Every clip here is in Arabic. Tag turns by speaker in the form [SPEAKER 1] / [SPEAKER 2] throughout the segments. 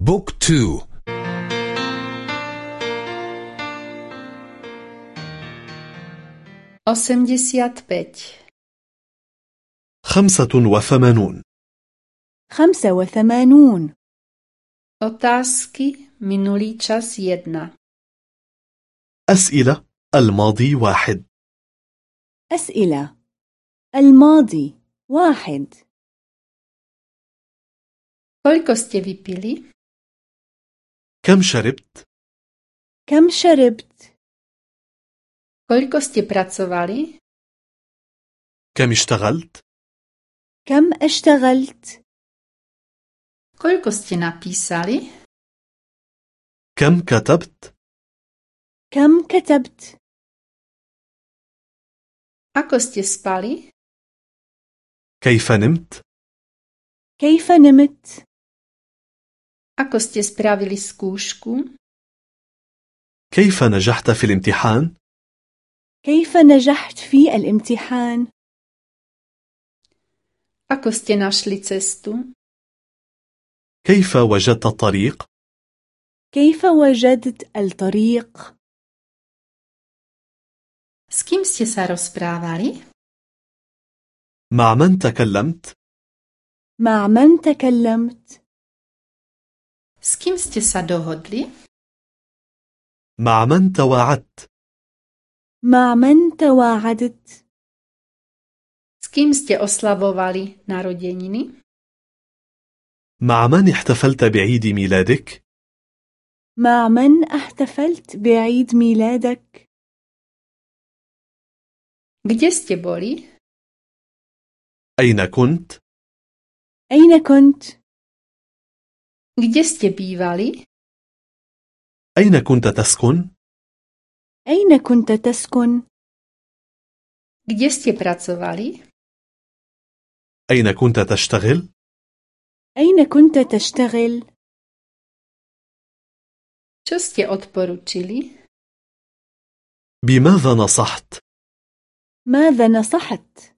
[SPEAKER 1] بوك تو.
[SPEAKER 2] osemdesiat peť
[SPEAKER 3] خمسة وثمانون.
[SPEAKER 4] خمسة وثمانون.
[SPEAKER 2] Otázky minulý čas jedna.
[SPEAKER 3] أسئلة الماضي واحد.
[SPEAKER 4] أسئلة. الماضي واحد.
[SPEAKER 2] Koľko ste vypili?
[SPEAKER 3] كم شربت؟
[SPEAKER 4] كم شربت؟
[SPEAKER 2] Koľko ste pracovali?
[SPEAKER 3] كم اشتغلت؟
[SPEAKER 4] كم اشتغلت؟
[SPEAKER 2] Koľko ste napísali?
[SPEAKER 3] كم كتبت؟
[SPEAKER 4] كم كتبت؟
[SPEAKER 2] Ako ste spali?
[SPEAKER 3] كيف نمت؟
[SPEAKER 4] كيف نمت؟
[SPEAKER 2] Ako ste spravili skúšku?
[SPEAKER 3] كيف نجحت في الامتحان؟
[SPEAKER 4] كيف نجحت في الامتحان؟
[SPEAKER 2] Ako ste našli cestu?
[SPEAKER 3] كيف وجدت الطريق؟
[SPEAKER 4] كيف وجدت الطريق؟
[SPEAKER 2] S kým ste sa rozprávali?
[SPEAKER 3] مع من تكلمت؟
[SPEAKER 4] مع من تكلمت؟
[SPEAKER 2] S kým ste sa dohodli?
[SPEAKER 3] مع من تواعدت؟
[SPEAKER 4] مع من تواعدت؟
[SPEAKER 2] S kým ste oslavovali narodeniny?
[SPEAKER 3] مع من احتفلت بعيد ميلادك؟
[SPEAKER 4] مع من احتفلت بعيد ميلادك؟
[SPEAKER 2] Kde ste boli?
[SPEAKER 3] أين كنت؟
[SPEAKER 4] أين كنت؟
[SPEAKER 2] Kde ste bývali?
[SPEAKER 3] أين كنت تسكن؟
[SPEAKER 4] أين كنت تسكن؟
[SPEAKER 2] Kde ste pracovali?
[SPEAKER 3] أين كنت تشتغل؟
[SPEAKER 4] أين كنت تشتغل؟
[SPEAKER 2] Čo ste odporučili?
[SPEAKER 3] بماذا نصحت؟
[SPEAKER 4] ماذا نصحت؟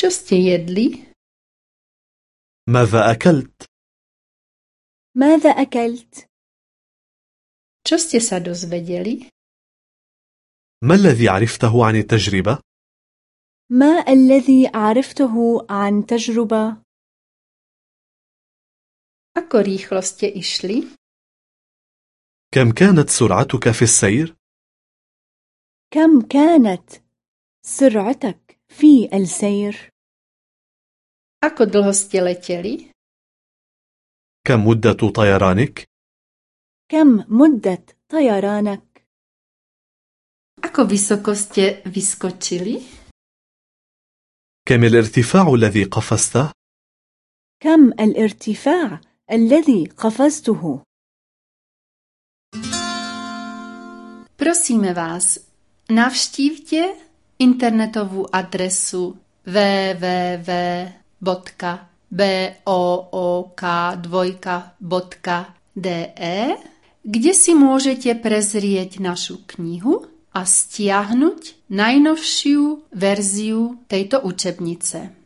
[SPEAKER 2] Čo ste jedli?
[SPEAKER 3] ماذا أكلت؟
[SPEAKER 4] ماذا أكلت؟
[SPEAKER 2] Čo ste sa dozvedeli?
[SPEAKER 3] ما الذي عرفته عن التجربة؟
[SPEAKER 4] ما الذي عرفته عن تجربة؟
[SPEAKER 2] Ako rýchlo ste išli?
[SPEAKER 3] كم كانت سرعتك في السير؟
[SPEAKER 4] كم كانت سرعتك في السير؟
[SPEAKER 2] Ako dlho ste leteli?
[SPEAKER 3] كم مدة طيرانك؟
[SPEAKER 4] كم مدة طيرانك؟
[SPEAKER 2] Ako vysoko ste vyskočili?
[SPEAKER 3] كم الارتفاع الذي قفزته؟
[SPEAKER 4] كم الارتفاع الذي قفزته؟
[SPEAKER 2] Prosíme vás, navštívte internetovú adresu www.book2.de, kde si môžete prezrieť našu knihu a stiahnuť najnovšiu verziu tejto učebnice.